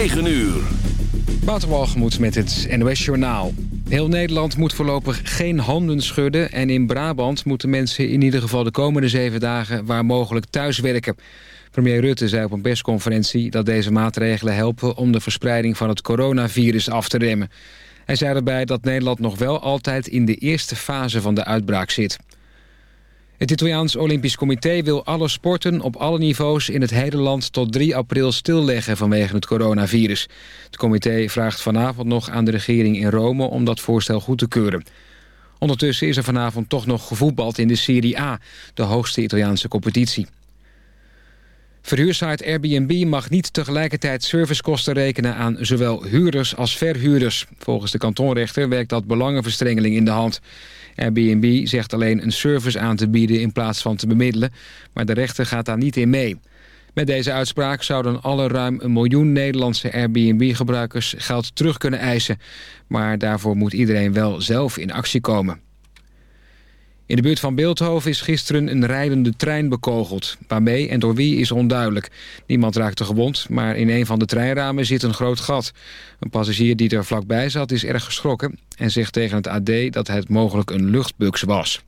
9 uur. Waterwalgemoed met het NOS Journaal. Heel Nederland moet voorlopig geen handen schudden... en in Brabant moeten mensen in ieder geval de komende zeven dagen... waar mogelijk thuiswerken. Premier Rutte zei op een persconferentie dat deze maatregelen helpen... om de verspreiding van het coronavirus af te remmen. Hij zei erbij dat Nederland nog wel altijd in de eerste fase van de uitbraak zit. Het Italiaans Olympisch Comité wil alle sporten op alle niveaus in het hele land tot 3 april stilleggen vanwege het coronavirus. Het comité vraagt vanavond nog aan de regering in Rome om dat voorstel goed te keuren. Ondertussen is er vanavond toch nog gevoetbald in de Serie A, de hoogste Italiaanse competitie. Verhuursite Airbnb mag niet tegelijkertijd servicekosten rekenen aan zowel huurders als verhuurders. Volgens de kantonrechter werkt dat belangenverstrengeling in de hand. Airbnb zegt alleen een service aan te bieden in plaats van te bemiddelen, maar de rechter gaat daar niet in mee. Met deze uitspraak zouden alle ruim een miljoen Nederlandse Airbnb-gebruikers geld terug kunnen eisen. Maar daarvoor moet iedereen wel zelf in actie komen. In de buurt van Beeldhoven is gisteren een rijdende trein bekogeld. Waarmee en door wie is onduidelijk. Niemand raakte gewond, maar in een van de treinramen zit een groot gat. Een passagier die er vlakbij zat is erg geschrokken... en zegt tegen het AD dat het mogelijk een luchtbugs was.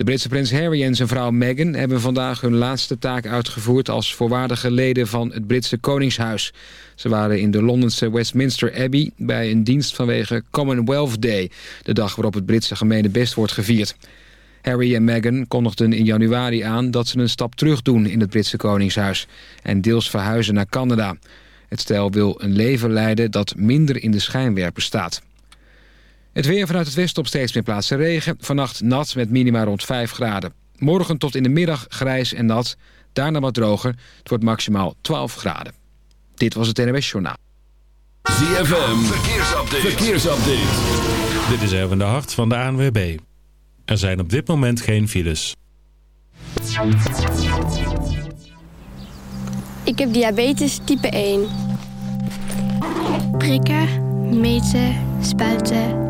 De Britse prins Harry en zijn vrouw Meghan hebben vandaag hun laatste taak uitgevoerd als voorwaardige leden van het Britse Koningshuis. Ze waren in de Londense Westminster Abbey bij een dienst vanwege Commonwealth Day, de dag waarop het Britse gemene best wordt gevierd. Harry en Meghan kondigden in januari aan dat ze een stap terug doen in het Britse Koningshuis en deels verhuizen naar Canada. Het stel wil een leven leiden dat minder in de schijnwerper staat. Het weer vanuit het westen op steeds meer plaatsen regen. Vannacht nat met minima rond 5 graden. Morgen tot in de middag grijs en nat. Daarna wat droger. Het wordt maximaal 12 graden. Dit was het NWS Journaal. ZFM, verkeersupdate. verkeersupdate. Dit is even de hart van de ANWB. Er zijn op dit moment geen files. Ik heb diabetes type 1. Prikken, meten, spuiten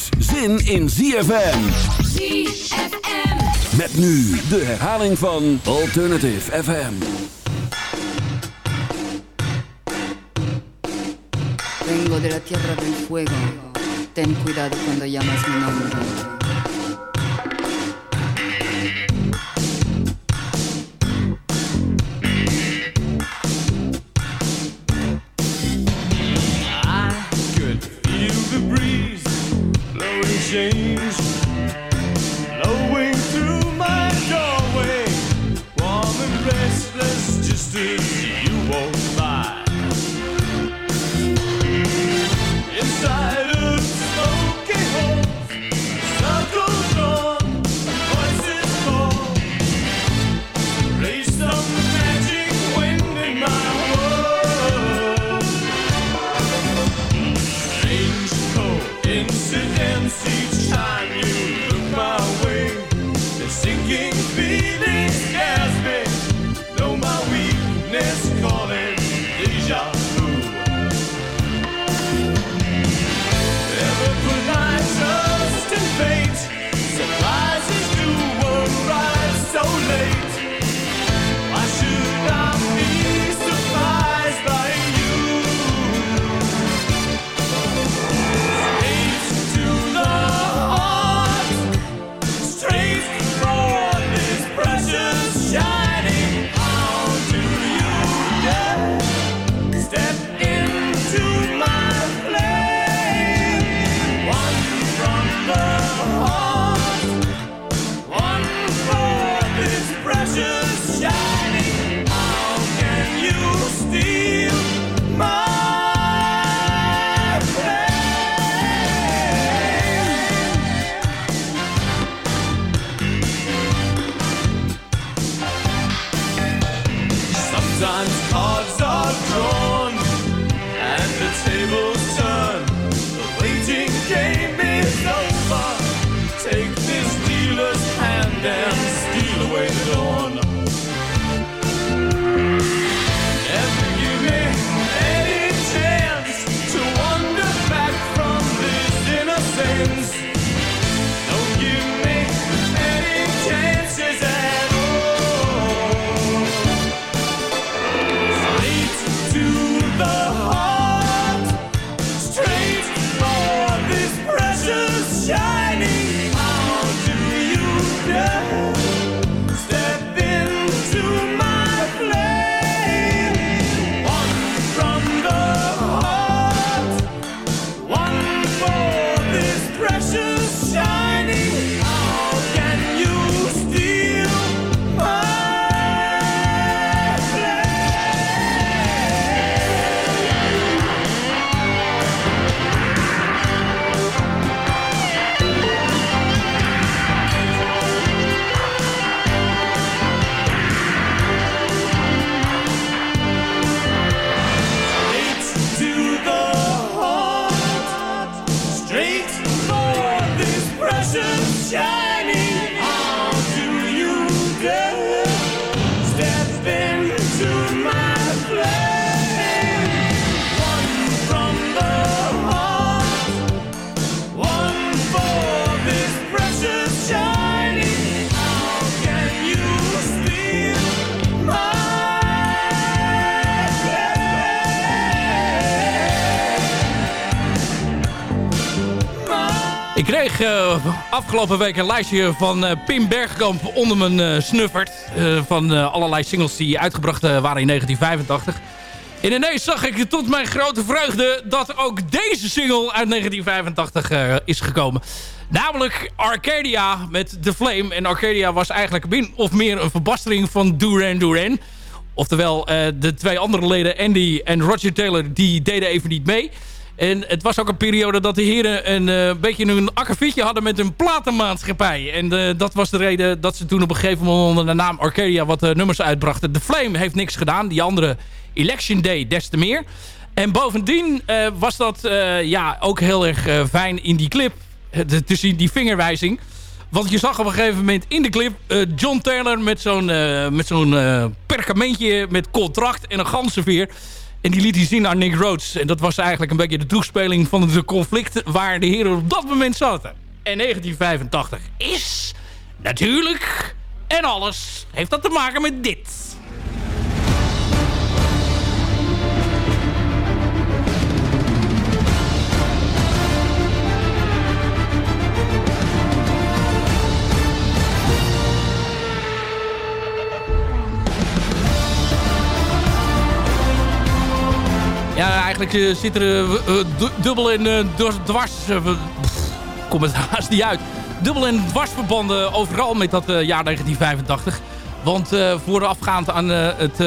zin in ZFM. ZFM. Met nu de herhaling van Alternative FM. Vengo de la tierra del fuego. Ten cuidado cuando llamas mi nombre. change. Afgelopen week een lijstje van uh, Pim Bergkamp onder mijn uh, snuffert. van allerlei singles die uitgebracht waren in 1985. En ineens zag ik tot mijn grote vreugde dat ook deze single uit 1985 is gekomen. Namelijk Arcadia met The Flame. En Arcadia was eigenlijk min of meer een verbastering van Duran Duran. Oftewel, de twee andere leden, Andy en Roger Taylor, die deden even niet mee. En het was ook een periode dat de heren een uh, beetje een akkefietje hadden met een platenmaatschappij. En uh, dat was de reden dat ze toen op een gegeven moment onder de naam Arcadia wat uh, nummers uitbrachten. The Flame heeft niks gedaan. Die andere Election Day des te meer. En bovendien was dat ja, ook heel erg fijn in die clip. te zien, die vingerwijzing. Want je zag op een gegeven moment in de clip John Taylor met zo'n met zo'n perkamentje met contract en een ganzenveer. En die liet hij zien aan Nick Rhodes. En dat was eigenlijk een beetje de toespeling van het conflict waar de heren op dat moment zaten. En 1985 is natuurlijk en alles heeft dat te maken met dit. Eigenlijk uh, zit er uh, dubbel en dwars... kom het haast niet uit. Dubbel en dwarsverbanden overal met dat jaar 1985. Want voorafgaand aan het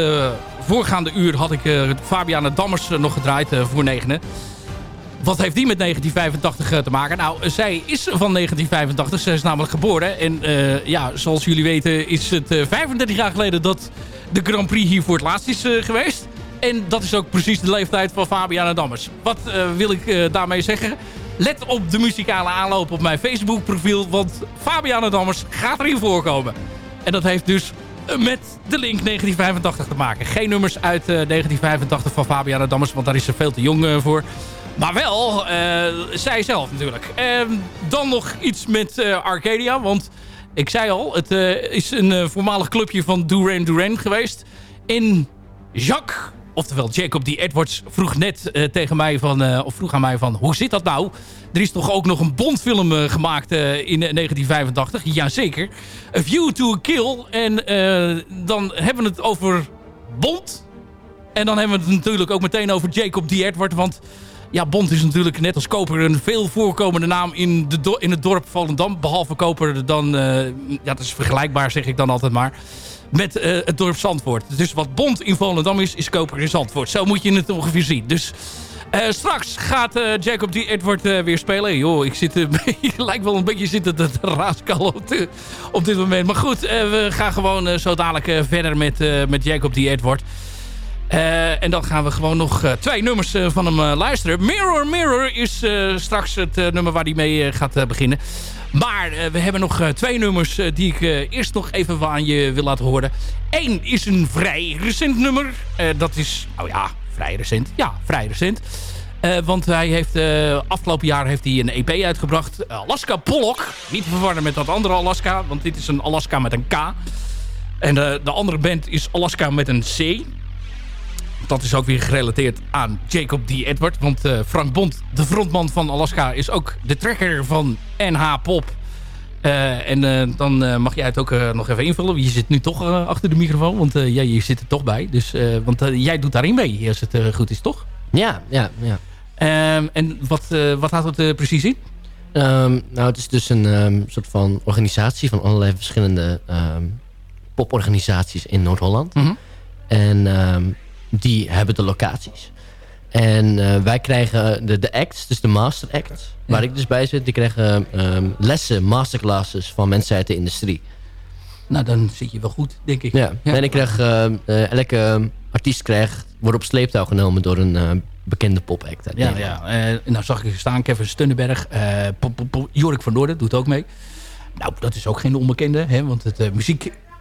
voorgaande uur had ik Fabiana Dammers nog gedraaid voor negenen. Wat heeft die met 1985 te maken? Nou, zij is van 1985. Zij is namelijk geboren. En ja, zoals jullie weten is het 35 jaar geleden dat de Grand Prix hier voor het laatst is geweest. En dat is ook precies de leeftijd van Fabiana Dammers. Wat uh, wil ik uh, daarmee zeggen? Let op de muzikale aanloop op mijn Facebook profiel. Want Fabiana Dammers gaat erin voorkomen. En dat heeft dus met de link 1985 te maken. Geen nummers uit uh, 1985 van Fabiana Dammers. Want daar is ze veel te jong voor. Maar wel zij zelf natuurlijk. Ehm, dan nog iets met Arcadia. Want ik zei al, het is een voormalig clubje van Duran Duran geweest. In Jacques Oftewel, Jacob D. Edwards vroeg net uh, tegen mij van, uh, of vroeg aan mij van, hoe zit dat nou? Er is toch ook nog een Bondfilm uh, gemaakt in 1985? Jazeker. A View to a Kill. En dan hebben we het over Bond. En dan hebben we het natuurlijk ook meteen over Jacob D. Edwards. Want ja, Bond is natuurlijk net als Koper een veel voorkomende naam in, de in het dorp Volendam. Behalve Koper dan, ja dat is vergelijkbaar zeg ik dan altijd maar met uh, het dorp Zandvoort. Dus wat Bond in Volendam is, is Koper in Zandvoort. Zo moet je het ongeveer zien. Dus uh, straks gaat uh, Jacob D. Edward weer spelen. Joh, ik zit, lijkt wel een beetje zitten te raaskallen op, op, dit moment. Maar goed, we gaan gewoon zo dadelijk verder met, met Jacob D. Edward. en dan gaan we gewoon nog twee nummers van hem luisteren. Mirror Mirror is straks het nummer waar hij mee gaat beginnen. Maar uh, we hebben nog uh, twee nummers uh, die ik eerst nog even aan je wil laten horen. Eén is een vrij recent nummer. dat is, nou ja, vrij recent. Ja, vrij recent. want hij heeft, afgelopen jaar heeft hij een EP uitgebracht. Alaska Pollock. Niet verwarren met dat andere Alaska. Want dit is een Alaska met een K. En de andere band is Alaska met een C dat is ook weer gerelateerd aan Jacob D. Edward. Want uh, Frank Bond, de frontman van Alaska, is ook de trekker van NH Pop. Uh, en uh, dan mag jij het ook nog even invullen. Je zit nu toch achter de microfoon, want jij je zit er toch bij. Dus, want jij doet daarin mee, als het goed is, toch? Ja, ja, ja. Um, en wat, wat houdt het precies in? Um, nou, het is dus een um, soort van organisatie van allerlei verschillende poporganisaties in Noord-Holland. Mm -hmm. En die hebben de locaties. En uh, wij krijgen de, de acts, dus de master acts, waar ik dus bij zit, die krijgen um, lessen, masterclasses van mensen uit de industrie. Nou, dan zit je wel goed, denk ik. Ja, ja. en ik krijg, uh, uh, elke artiest krijgt, wordt op sleeptouw genomen door een bekende popact Ja, ja. Eh, nou zag ik staan, Kevin Stunnenberg. eh, Jorik van Noorden doet ook mee. Nou, dat is ook geen onbekende. Hè, want het eh,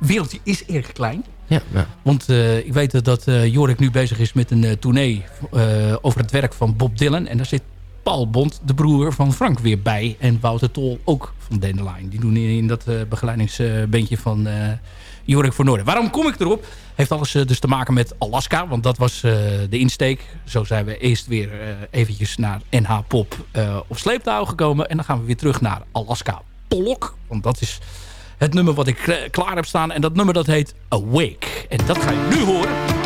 muziekwereldje is erg klein. Ja, ja. Want eh, ik weet dat- eh, Jorik nu bezig is met een eh, tournee over het werk van Bob Dylan. En daar zit Paul Bond, de broer van Frank, weer bij. En Wouter Tol ook van Dandelion. Die doen in, in dat begeleidingsbandje van Jorik van Noorden. Waarom kom ik erop? Heeft alles dus te maken met Alaska. Want dat was de insteek. Zo zijn we eerst weer eventjes naar NH Pop op sleeptouw gekomen. En dan gaan we weer terug naar Alaska Pollock. Want dat is het nummer wat ik klaar heb staan. En dat nummer dat heet Awake. En dat ga je nu horen.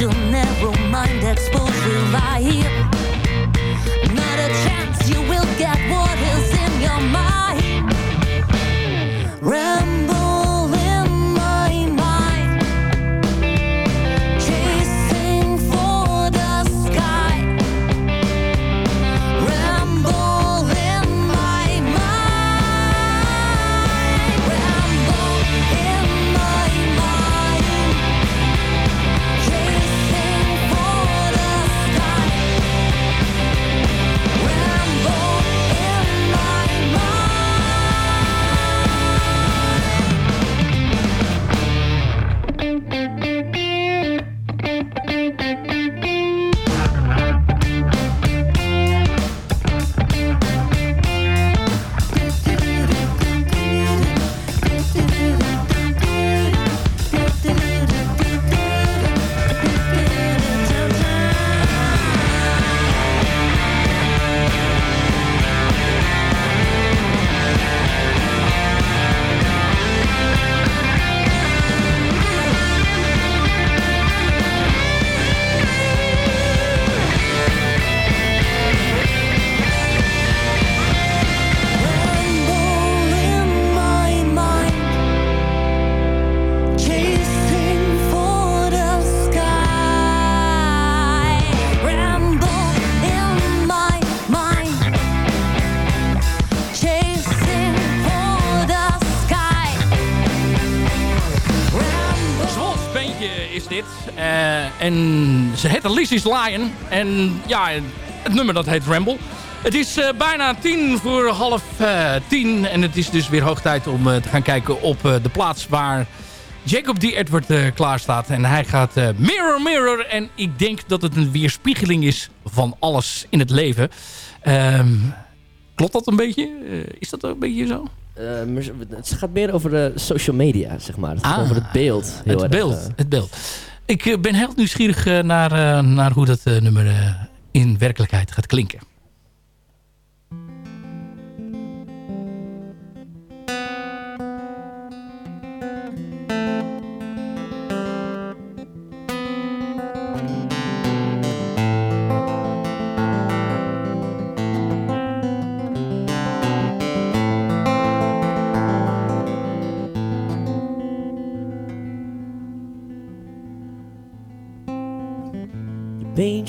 Your narrow mind, expose your lie. Not a chance you will get what is ze heet Lizzie's Lion. En ja, het nummer dat heet Ramble. Het is eh, bijna tien voor half eh, tien. En het is dus weer hoog tijd om eh, te gaan kijken op de plaats waar Jacob D. Edward klaar staat. En hij gaat Mirror Mirror. En ik denk dat het een weerspiegeling is van alles in het leven. Ehm, klopt dat een beetje? Is dat een beetje zo? Het gaat meer over de social media, zeg maar. Het Ah, over het beeld. Heel het erg, beeld, het beeld. Ik eh, ben heel nieuwsgierig eh, naar, eh, naar hoe dat nummer in werkelijkheid gaat klinken.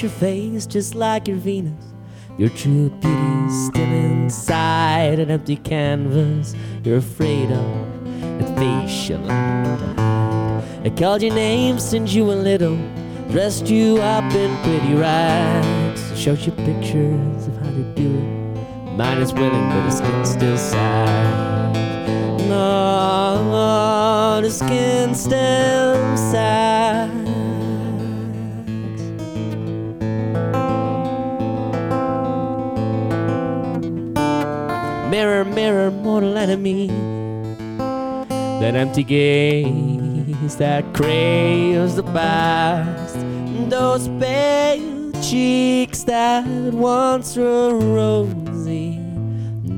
Your face just like your Venus. Your true beauty's still inside an empty canvas. You're afraid of that face you to hide. I called your name since you were little, dressed you up in pretty rags, showed you pictures of how to do it. Mine is willing, but the skin's still sad. No, the skin's still sad. Mirror, mirror, mortal enemy. That empty gaze that craves the past. Those pale cheeks that once were rosy.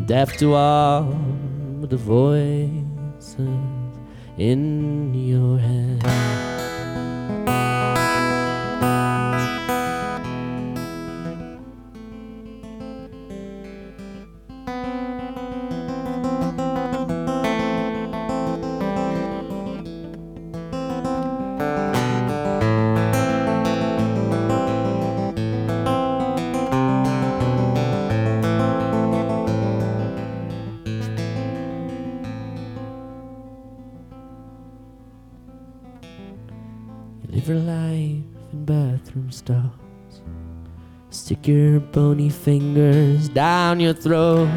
Deaf to all the voices in your head. Stick your bony fingers down your throat.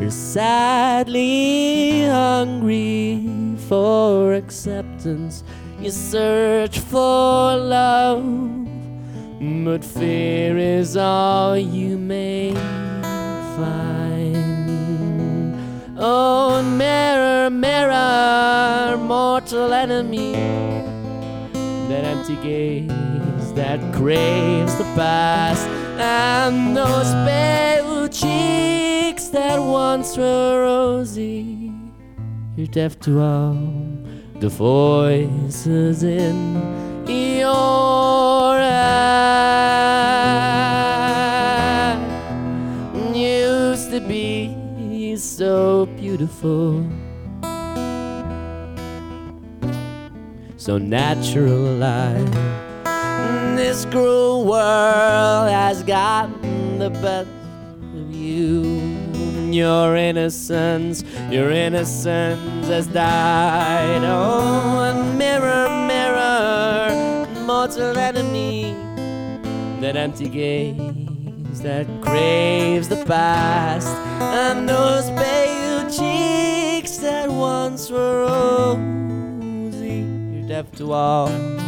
You're sadly hungry for acceptance. You search for love, but fear is all you may find. Oh, mirror, mirror, mortal enemy, that empty gaze that craves the past, and those pale cheeks that once were rosy. You're deaf to all the voices in your head. Used to be so beautiful, so natural alive. This cruel world has gotten the best of you. Your innocence, your innocence has died. Oh, and mirror, mirror, mortal enemy, that empty gaze that craves the past, and those pale cheeks that once were rosy. You're deaf to all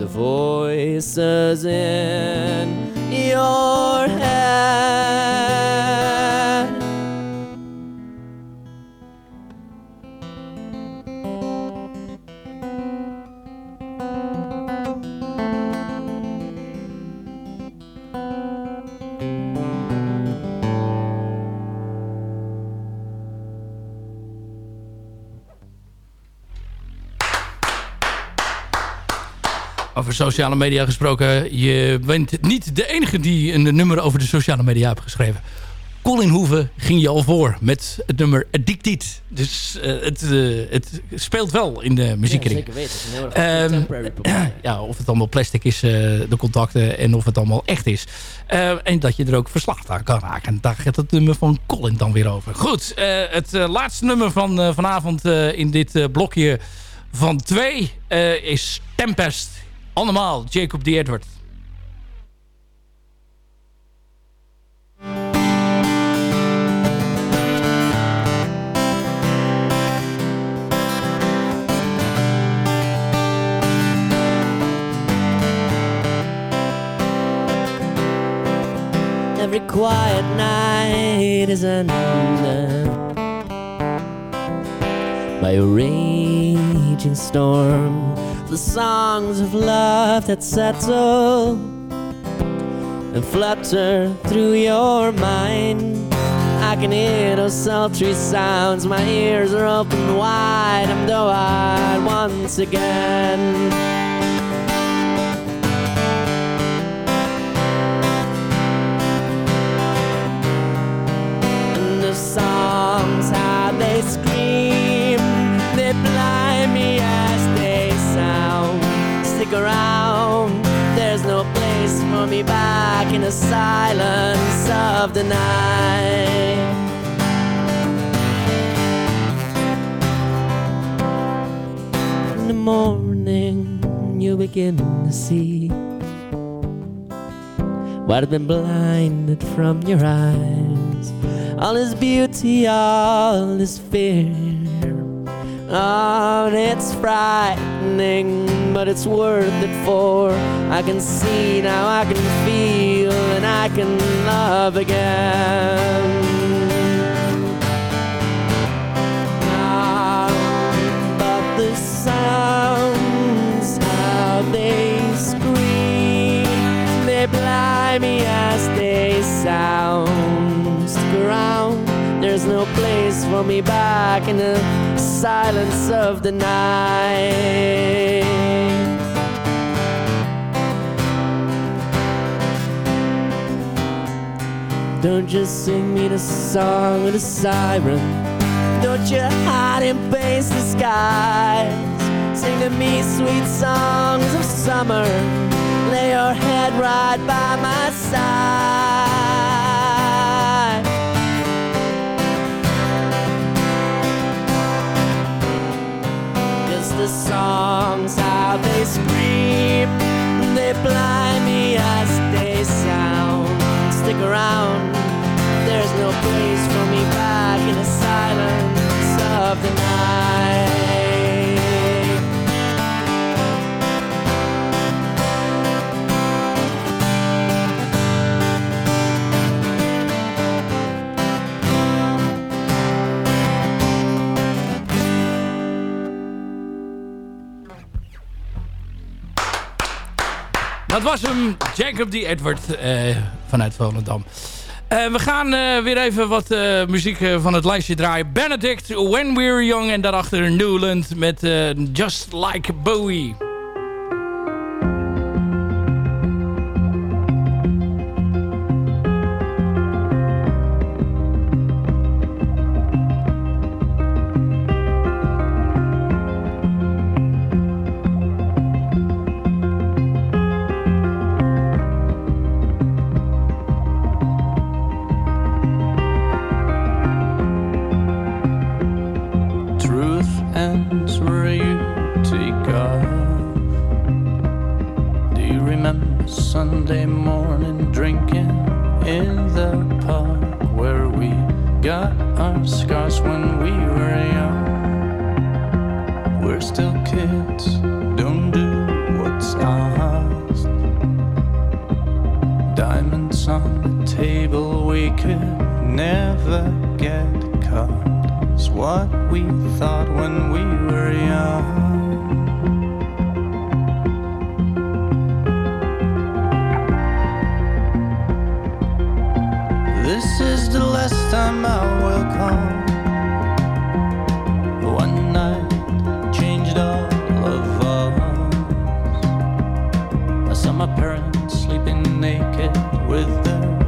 the voices in your head. Over sociale media gesproken. Je bent niet de enige die een nummer over de sociale media heeft geschreven. Colin Hoeven ging je al voor met het nummer Addicted. Dus eh, het, eh, het speelt wel in de muziekring. Ja, zeker weten. Het is een Ehm, pop. ja, of het allemaal plastic is, eh, de contacten, en of het allemaal echt is. Eh, en dat je er ook verslaafd aan kan raken. Daar gaat het nummer van Colin dan weer over. Goed, het laatste nummer van vanavond in dit blokje van twee is Tempest. Allemaal Jacob D. Edward. Every quiet night is ended by a raging storm. The songs of love that settle and flutter through your mind. I can hear those sultry sounds. My ears are open wide. I'm doe-eyed once again. The night. In the morning, you begin to see what had been blinded from your eyes. All this beauty, all this fear. Oh, and it's frightening, but it's worth it for I can see now, I can feel, I can love again. Ah, but the sounds, how they scream, they blind me as they sound. Around, there's no place for me back in the silence of the night. Don't just sing me the song of the siren. Don't you hide in base skies. Sing to me sweet songs of summer. Lay your head right by my side. Just the songs, how they scream. They blind me as stick around. There's no place for me back in a Jacob D. Edward eh, vanuit Volendam. Eh, we gaan eh, weer even wat muziek van het lijstje draaien. Benedict, When We Were Young en daarachter Newland met Just Like Bowie. My parents sleeping naked with their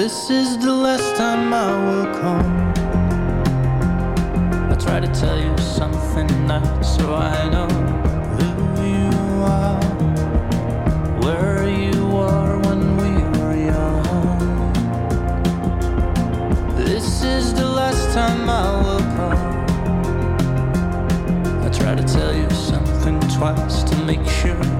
This is the last time I will come. I try to tell you something nice so I know who you are, where you were when we were young. This is the last time I will come. I try to tell you something twice to make sure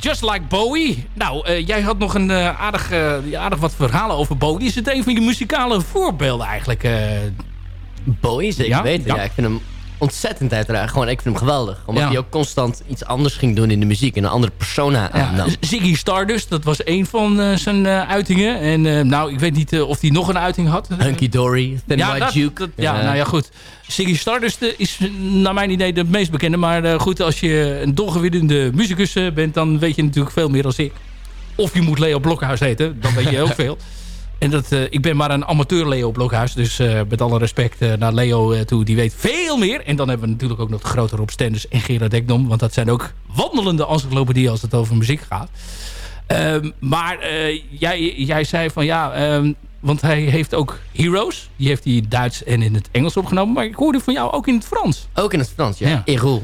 Just Like Bowie. Nou, eh, jij had nog een eh, aardig, eh, aardig wat verhalen over Bowie. Is het een van je muzikale voorbeelden eigenlijk? Bowie, zeker Ja? weten. Ja. Ja. ik vind hem ontzettend uiteraard. Gewoon, ik vind hem geweldig. Omdat Ja. hij ook constant iets anders ging doen in de muziek. En een andere persona Ja, aannam. Ziggy Stardust, dat was een van eh, zijn eh, uitingen. En eh, nou, ik weet niet of hij nog een uiting had. Hunky Dory, Thin ja, White dat- Duke. dat- ja, nou ja, goed. Ziggy Stardust is naar mijn idee de meest bekende. Maar goed, als je een dolgewinnende muzikus bent... dan weet je natuurlijk veel meer dan ik. Of je moet Leo Blokhuis heten, dan weet je ook veel. En dat, eh, ik ben maar een amateur Leo Blokhuis. Dus eh, met alle respect eh, naar Leo toe, die weet veel meer. En dan hebben we natuurlijk ook nog de grote Rob Stenders en Gerard Ekdom. Want dat zijn ook wandelende encyclopedieën als het over muziek gaat. Ehm, maar jij, jij zei van ja, ehm, want hij heeft ook Heroes. Die heeft hij in Duits en in het Engels opgenomen. Maar ik hoorde van jou ook in het Frans. Ook in het Frans, ja. Ja.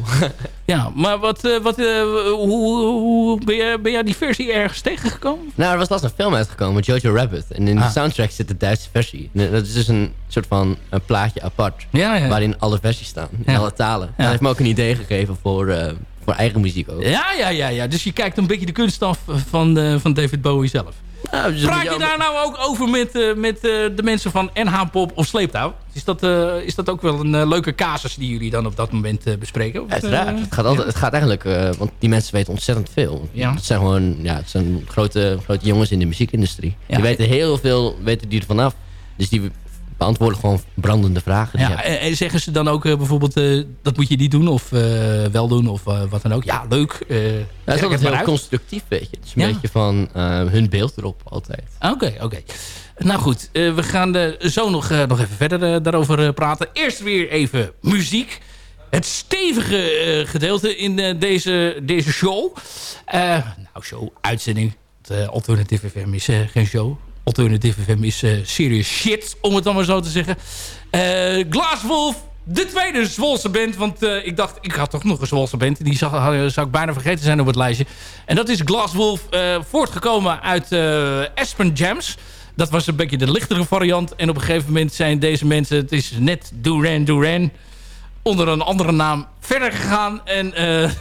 Ja, maar wat, eh, wat, eh, hoe, hoe ben, jij, ben jij die versie ergens tegengekomen? Nou, er was laatst een film uitgekomen, Jojo Rabbit. En in Ah. de soundtrack zit de Duitse versie. En Dat is dus een soort van een plaatje apart. Ja, ja. Waarin alle versies staan. In alle talen. Dat heeft me ook een idee gegeven voor, eh, voor eigen muziek ook. Ja, ja, ja, ja. Dus je kijkt een beetje de kunst af van, eh, van David Bowie zelf. Nou, dus Praat je daar nou ook over met, eh, met eh, de mensen van NH Pop of Sleeptouw? Is dat, is dat ook wel een leuke casus die jullie dan op dat moment bespreken? Of, Uiteraard. het, gaat altijd, het gaat eigenlijk... want die mensen weten ontzettend veel. Ja. Het zijn gewoon ja, het zijn grote, grote jongens in de muziekindustrie. Ja. Die weten heel veel weten die ervan af. Dus die beantwoorden gewoon brandende vragen. Ja, hebt. en, en zeggen ze dan ook eh, bijvoorbeeld, eh, dat moet je niet doen of eh, wel doen of eh, wat dan ook. Ja, leuk. eh, dat is het altijd heel uit. constructief, weet je. Het is een Ja. beetje van eh, hun beeld erop altijd. Oké, oké. Nou goed, eh, we gaan eh, zo nog, eh, nog even verder eh, daarover eh, praten. Eerst weer even muziek. Het stevige eh, gedeelte in eh, deze, deze show. Eh, nou, show, uitzending. Eh, Alternative FM is eh, geen show. Alternative FM is eh, serious shit, om het dan maar zo te zeggen. Eh Glasswolf, de tweede Zwolse band. Want eh, ik dacht, ik had toch nog een Zwolse band. Die zou, zou ik bijna vergeten zijn op het lijstje. En dat is Glasswolf, eh voortgekomen uit eh Aspen Jams. Dat was een beetje de lichtere variant. En op een gegeven moment zijn deze mensen... Het is net Duran Duran onder een andere naam verder gegaan. En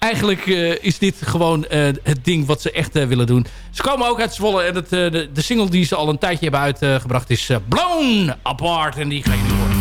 eigenlijk eh, is dit gewoon eh, het ding wat ze echt eh, willen doen. Ze komen ook uit Zwolle. En het, de, de single die ze al een tijdje hebben uitgebracht is Blown Apart. En die ga je nu.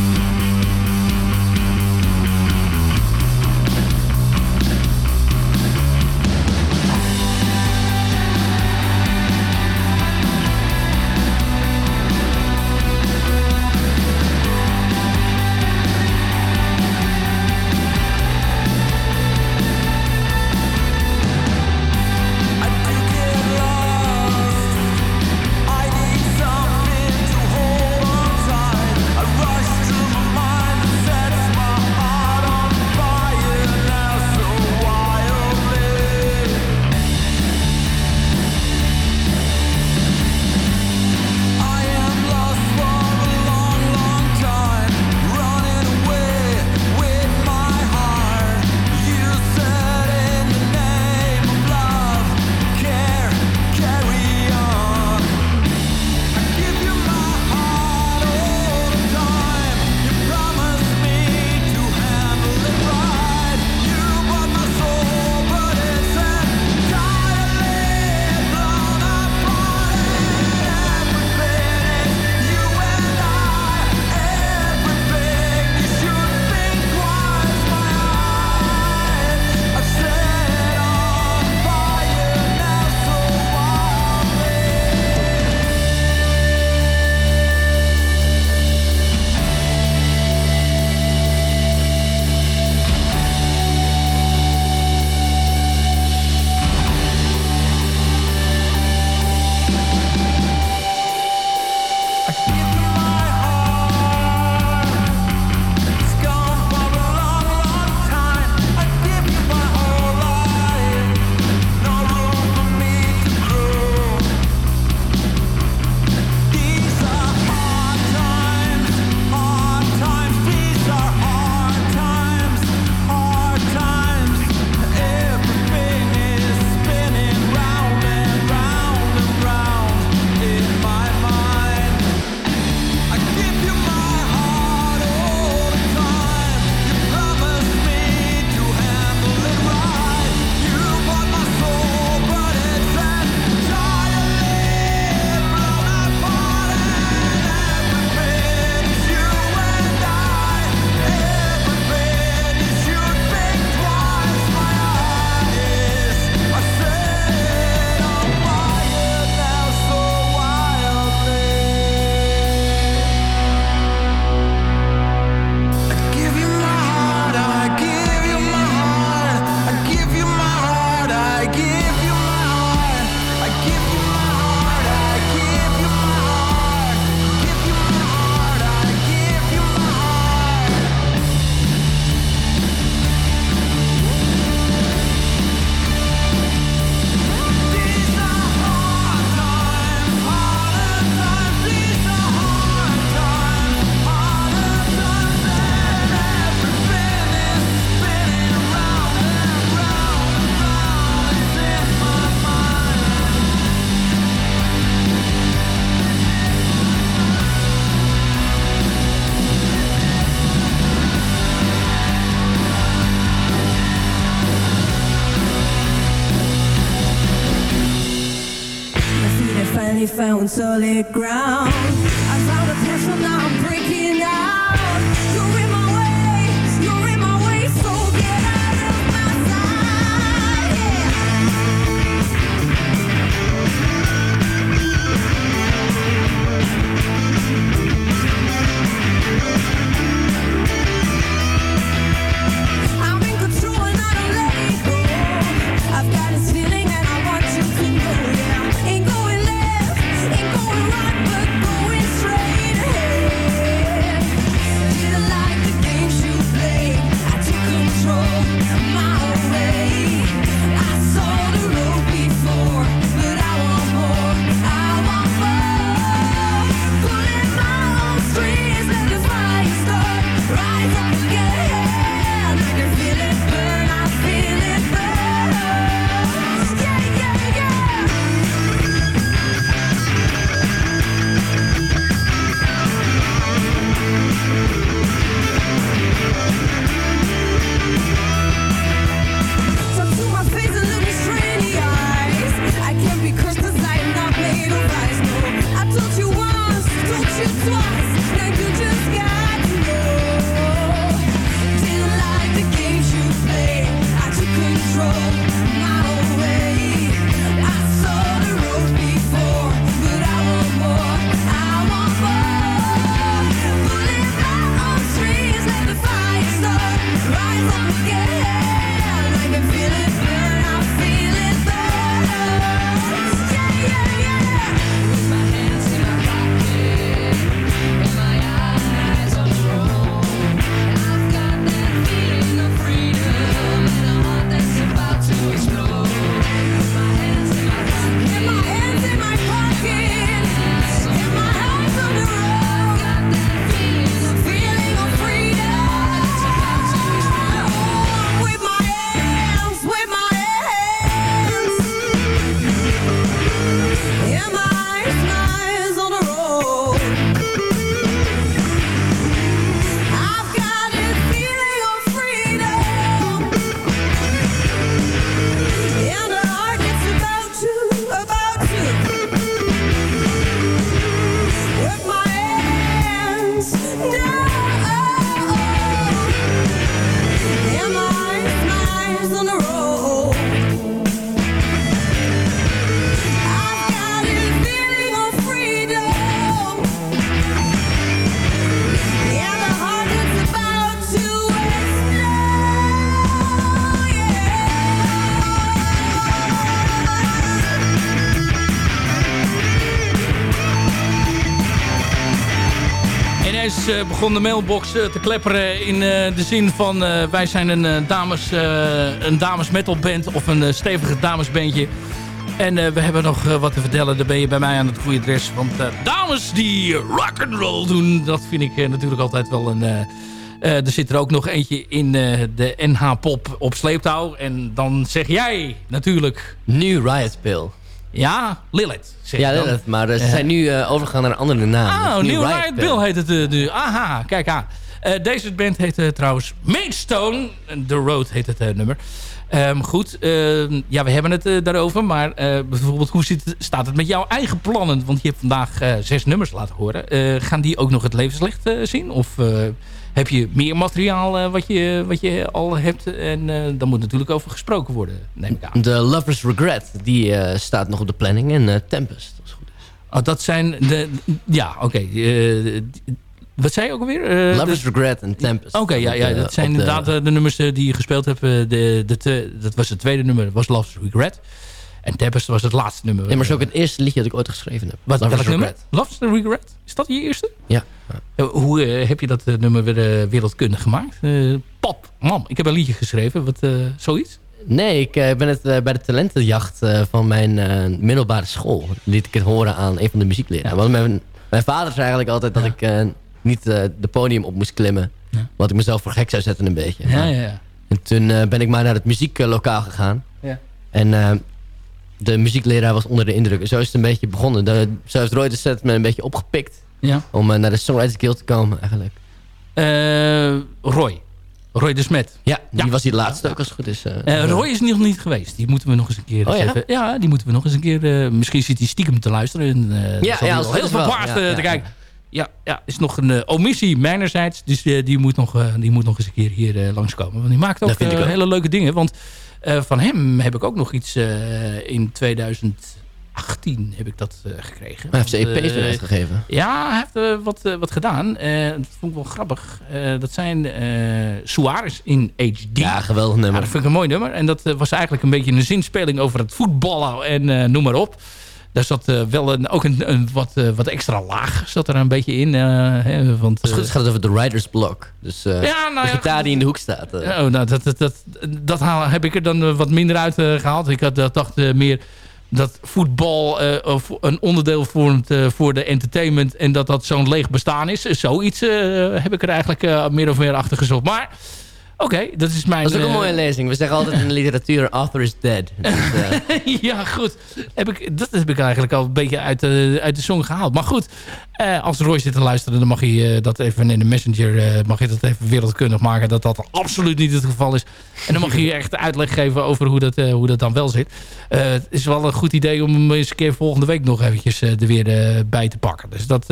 Begon de mailbox eh, te klepperen in eh, de zin van... eh, wij zijn een, dames, een dames metal band of een stevige damesbandje. En we hebben nog wat te vertellen. Dan ben je bij mij aan het goede adres. Want dames die rock and roll doen, dat vind ik natuurlijk altijd wel een... er zit er ook nog eentje in de NH-pop op sleeptouw. En dan zeg jij natuurlijk... Nu Riot Pill. Ja, Lilith. Ja. Lilith, maar eh, ze zijn nu eh, overgegaan naar een andere naam. Oh, New Riot. Bill heet het eh, nu. Aha, kijk aan. Deze band heet trouwens Maidstone. The Road heet het nummer. Ehm, goed, ehm, ja, we hebben het daarover. Maar bijvoorbeeld, hoe zit, staat het met jouw eigen plannen? Want je hebt vandaag zes nummers laten horen. Gaan die ook nog het levenslicht zien? Of heb je meer materiaal eh, wat, je, wat je al hebt? En eh daar moet natuurlijk over gesproken worden, neem ik aan. De Lover's Regret, die eh, staat nog op de planning. En Tempest. als goed is. Oh, dat zijn de... Ja, oké. wat zei je ook alweer? Lover's de- Regret en Tempest. Oké, ja, ja, de- dat zijn de- inderdaad eh, de nummers die je gespeeld hebt. De, de, dat was het tweede nummer, was Love's Regret. En Tempest was het laatste nummer. Nee, maar is ook het eerste liedje dat ik ooit geschreven heb. Wat, welk nummer? Regret. Love's Regret? Is dat je eerste? Ja. Eh, Hoe eh, heb je dat eh, nummer weer wereldkundig gemaakt? Pap, mam, ik heb een liedje geschreven. Wat, zoiets? Nee, ik ben het bij de talentenjacht van mijn middelbare school. liet ik het horen aan een van de muziekleraren. Want mijn, mijn vader zei eigenlijk altijd dat ik niet de podium op moest klimmen. Want ik mezelf voor gek zou zetten een beetje. Ja, ja, ja. En toen ben ik maar naar het muzieklokaal gegaan. Ja. En de muziekleraar was onder de indruk. Zo is het een beetje begonnen. De, zo heeft Roy de Set me een beetje opgepikt. Ja. Om eh, naar de Songwriters Guild te komen eigenlijk. Eh, Roy. Roy de Smet. Ja, die was hier laatst ook als het goed is. eh. Roy is nog niet geweest. Die moeten we nog eens een keer Oh, ja? even- ja, die moeten we nog eens een keer... misschien zit hij stiekem te luisteren. En, Ja, heel is wel. verbaasd te kijken. Ja, ja, is nog een omissie mijnerzijds. Dus die, moet nog, die moet nog eens een keer hier langskomen. Want die maakt ook, Dat vind ik ook. hele leuke dingen. Want van hem heb ik ook nog iets eh, in 2018 heb ik dat eh, gekregen. Hij heeft Want, EP's eh, uitgegeven. Ja, hij heeft eh, wat, eh, wat gedaan. Eh, dat vond ik wel grappig. Eh, dat zijn eh Suarez in HD. Ja, geweldig nummer. Ja, dat vind ik een mooi nummer. En dat eh, was eigenlijk een beetje een zinspeling over het voetballen en eh, noem maar op. Daar zat eh, wel een, ook een, een wat, eh, wat extra laag zat er een beetje in. eh, hè, want, Als het goed gaat het over de Riders Block. Dus Ja, nou de gitaar die in de hoek staat. Oh, nou, dat, dat, dat, dat haal- heb ik er dan wat minder uit eh, gehaald. Ik had, dat dacht meer dat voetbal of een onderdeel vormt voor de entertainment... en dat dat zo'n leeg bestaan is. Zoiets heb ik er eigenlijk meer of meer achter gezocht. Maar oké, dat is mijn... Dat is ook een eh, mooie lezing. We zeggen altijd in de literatuur, author is dead. Dus, eh, ja, goed. Heb ik, dat heb ik eigenlijk al een beetje uit de, uit de song gehaald. Maar goed, eh, als Roy zit te luisteren... dan mag je dat even in de messenger... mag je dat even wereldkundig maken... dat dat absoluut niet het geval is. En dan mag je je echt uitleg geven over hoe dat, hoe dat dan wel zit. Het is wel een goed idee om hem eens een keer volgende week... nog eventjes er weer bij te pakken. Dus dat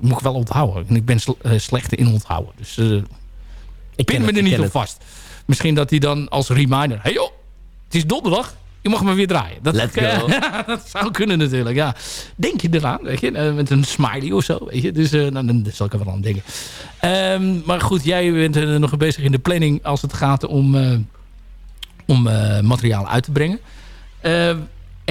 moet ik wel onthouden. En ik ben sl- slecht in onthouden. Dus ik pin me het, er niet op het. vast. Misschien dat hij dan als reminder... Hey joh, het is donderdag. Je mag me weer draaien. Dat, Let's go. dat zou kunnen natuurlijk, ja. Denk je eraan, weet je. eh, met een smiley of zo, weet je. Dus nou, dan zal ik er wel aan denken. Ehm, maar goed, jij bent eh, nog bezig in de planning... als het gaat om, eh, om materiaal uit te brengen.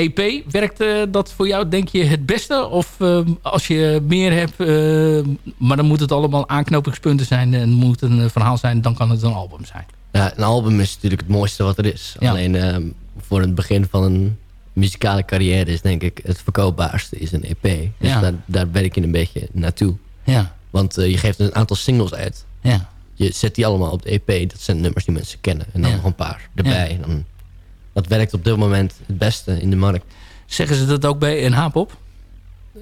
EP, werkt eh, dat voor jou, denk je, het beste? Of eh, als je meer hebt... eh, maar dan moet het allemaal aanknopingspunten zijn... en moet een eh, verhaal zijn, dan kan het een album zijn. ja, een album is natuurlijk het mooiste wat er is. Ja. Alleen ehm, voor het begin van een muzikale carrière is denk ik het verkoopbaarste is een EP. Dus Ja. daar, daar werk je een beetje naartoe. Ja. Want je geeft een aantal singles uit. Ja. Je zet die allemaal op de EP. Dat zijn nummers die mensen kennen. En dan Ja. nog een paar erbij. Dan, dat werkt op dit moment het beste in de markt. Zeggen ze dat ook bij een H-pop?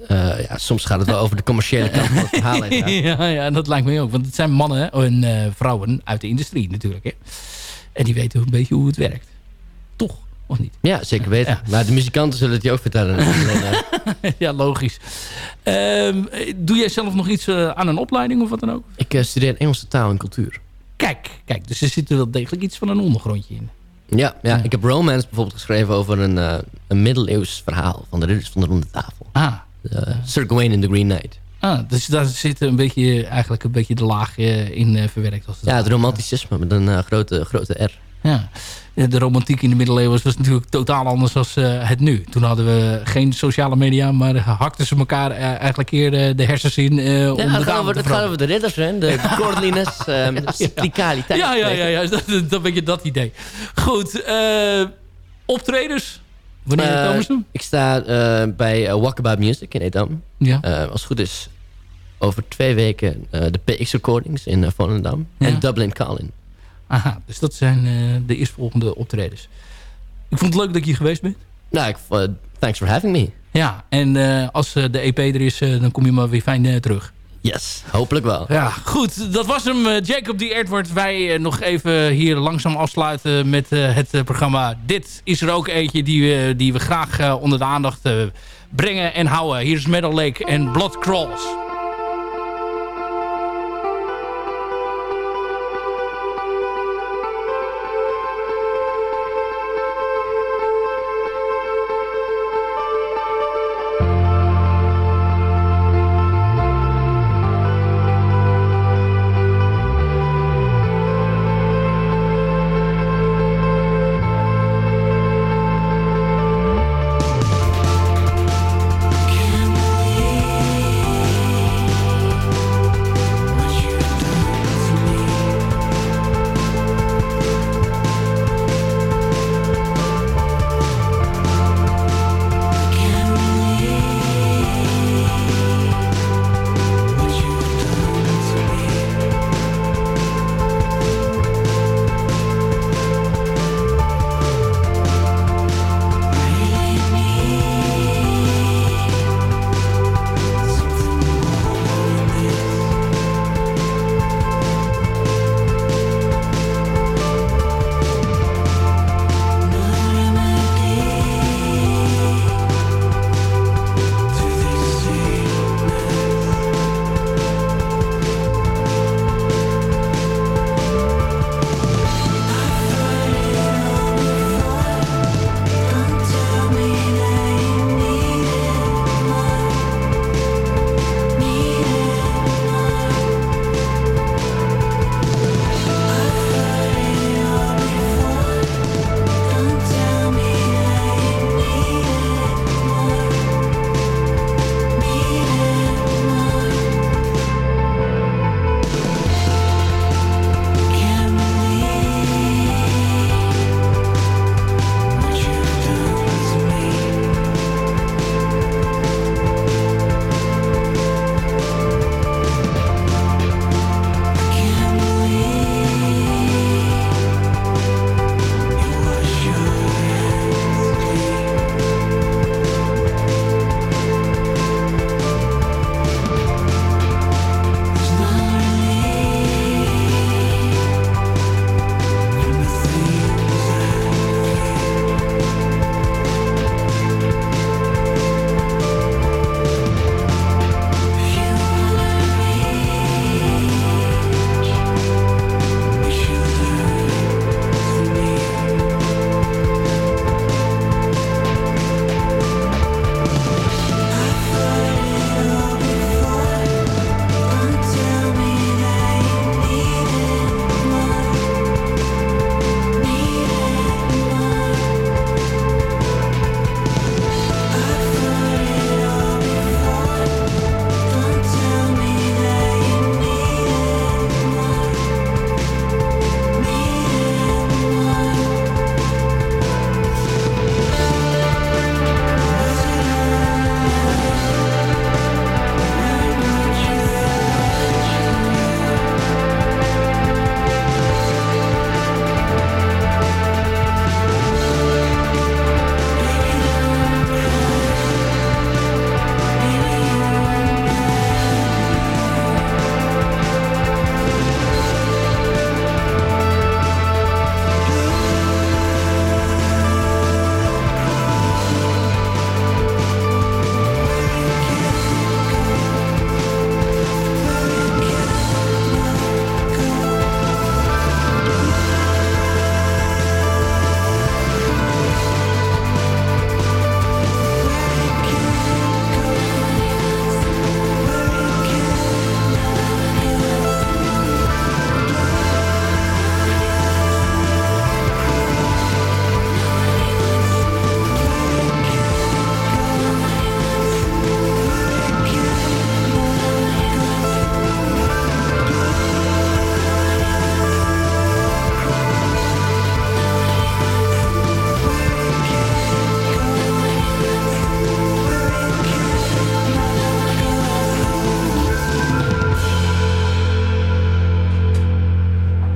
Eh, ja, soms gaat het wel over de commerciële kant van het verhaal. ja, ja, dat lijkt me ook. Want het zijn mannen en eh, vrouwen uit de industrie natuurlijk. Hè? En die weten een beetje hoe het werkt. Toch? Of niet? Ja, zeker weten. Maar de muzikanten zullen het je ook vertellen. Ja, logisch. Ehm, eh, doe jij zelf nog iets eh, aan een opleiding of wat dan ook? ik studeer Engelse taal en cultuur. Kijk, kijk, dus er zit er wel degelijk iets van een ondergrondje in. Ja, ja, ik heb Romance bijvoorbeeld geschreven over een, eh, een middeleeuws verhaal van de ridders van de ronde tafel. Ah. Eh, Sir Gawain in The Green Knight. Ah, dus daar zit een beetje, eigenlijk een beetje de laag eh, in verwerkt. Als het Ja, het romanticisme met een grote, grote R. Ja. De romantiek in de middeleeuwen was natuurlijk totaal anders dan het nu. Toen hadden we geen sociale media, maar hakten ze elkaar eh, eigenlijk eerder de hersens in eh, om Ja, de over, te het gaat veroveren. over de ridders, hè? De, ehm, de cyclicaliteit. Ja, ja, ja, ja. Dat, dat een beetje dat idee. Goed, eh, optredens. Wanneer Eh, komen ze? Ik sta eh, bij eh, Walkabout Music in Edam. Ja. Eh, als het goed is, over twee weken eh, de PX Recordings in eh, Volendam. Ja. En Dublin Calling. Aha, dus dat zijn eh, de eerstvolgende optredens. Ik vond het leuk dat je hier geweest bent. Nou, ik, eh, thanks for having me. Ja, en eh, als de EP er is, dan kom je maar weer fijn terug. Yes, hopelijk wel. Ja, goed. Dat was hem, Jacob D. Edward. Wij nog even hier langzaam afsluiten met het programma. Dit is er ook eentje die we, die we graag onder de aandacht brengen en houden. Hier is Meadow Lake en Blood Crawls.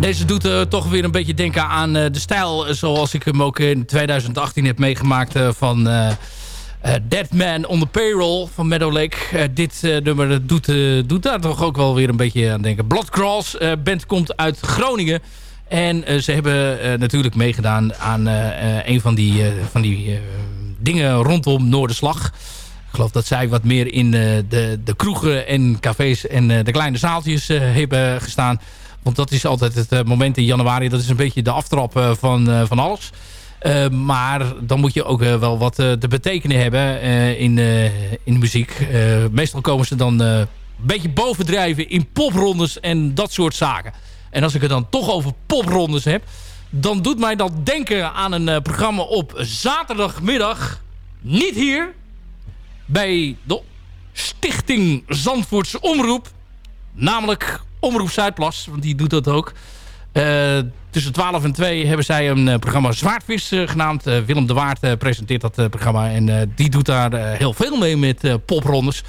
Deze doet eh, toch weer een beetje denken aan eh, de stijl... eh, zoals ik hem ook in 2018 heb meegemaakt van... Dead Man on the Payroll van Meadow Lake. Dit nummer doet, doet daar toch ook wel weer een beetje aan denken. Bloodcrawls, eh band komt uit Groningen. En ze hebben natuurlijk meegedaan aan een van die, van die dingen rondom Noorderslag. Ik geloof dat zij wat meer in de, de kroegen en cafés en de kleine zaaltjes hebben gestaan. Want dat is altijd het eh, moment in januari. Dat is een beetje de aftrap eh, van, eh, van alles. Maar dan moet je ook wel wat te betekenen hebben in, in de muziek. Meestal komen ze dan een beetje bovendrijven in poprondes en dat soort zaken. En als ik het dan toch over poprondes heb... dan doet mij dat denken aan een programma op zaterdagmiddag. Niet hier, bij de Stichting Zandvoortse Omroep. Namelijk Omroep Zuidplas, want die doet dat ook. Eh, tussen 12 en 2 hebben zij een eh, programma Zwaardvis eh, genaamd. Willem de Waard presenteert dat programma. En die doet daar heel veel mee met poprondes.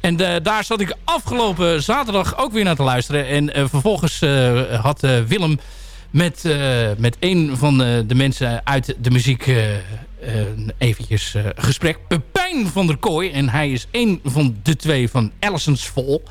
En daar zat ik afgelopen zaterdag ook weer naar te luisteren. En vervolgens had Willem met, met een van de mensen uit de muziek eventjes gesprek. Pepijn van der Kooi. En hij is een van de twee van Allison's Vol.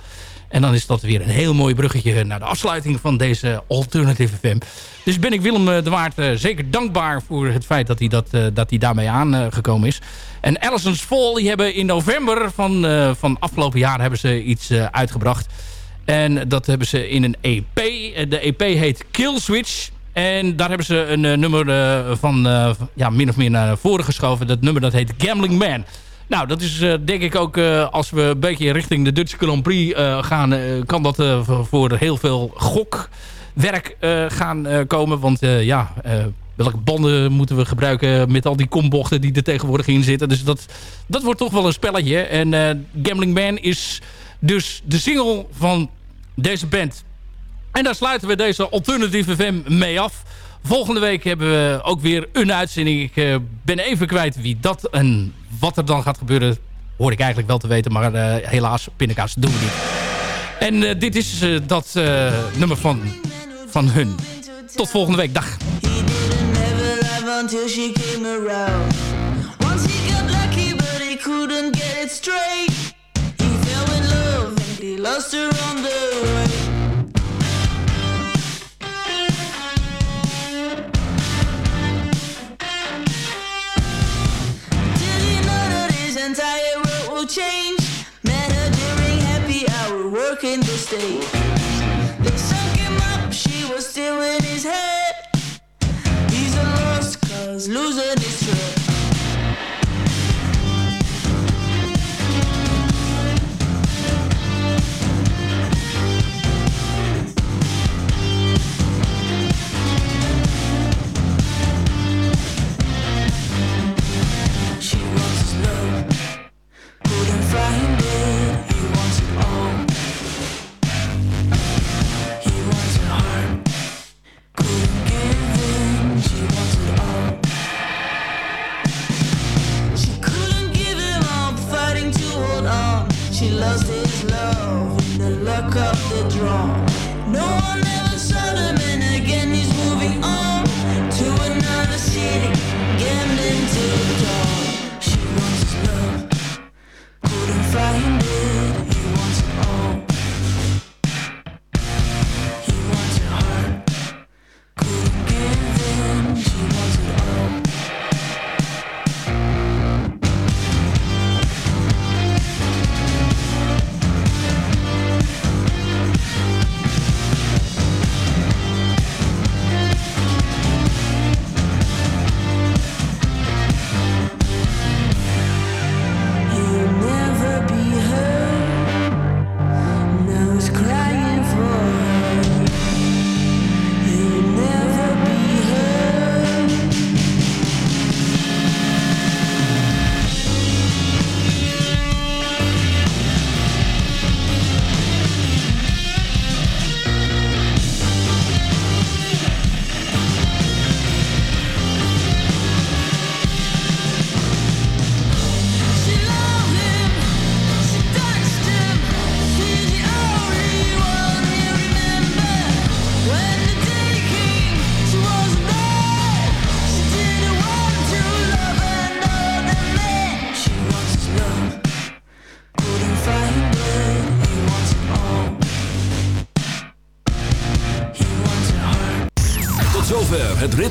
En dan is dat weer een heel mooi bruggetje naar de afsluiting van deze Alternative FM. Dus ben ik Willem eh, de Waard eh, zeker dankbaar voor het feit dat hij, dat, eh, dat hij daarmee aangekomen is. En Allison's Fall, die hebben in november van, van afgelopen jaar hebben ze iets uitgebracht. En dat hebben ze in een EP. De EP heet Kill Switch. En daar hebben ze een nummer van ja, min of meer naar voren geschoven. Dat nummer dat heet Gambling Man. Nou, dat is eh, denk ik ook eh, als we een beetje richting de Dutch Grand Prix eh, gaan... kan dat voor- heel veel gokwerk gaan komen. Want ja, welke banden moeten we gebruiken met al die kombochten die er tegenwoordig in zitten. Dus dat, dat wordt toch wel een spelletje. En Gambling Man is dus de single van deze band. En daar sluiten we deze Alternative FM mee af. Volgende week hebben we ook weer een uitzending. Ik eh, ben even kwijt wie dat en wat er dan gaat gebeuren. Hoor ik eigenlijk wel te weten, maar eh, helaas, pindakaas doen we niet. En eh, dit is dat nummer van, van hun. Tot volgende week. Dag. he Met her during happy hour, working the stage. They sunk him up, she was still in his head. He's a lost cause, losing his track. She lost his love in the luck of the draw. No one ever saw them, and again he's moving on to another city, gambling till dawn.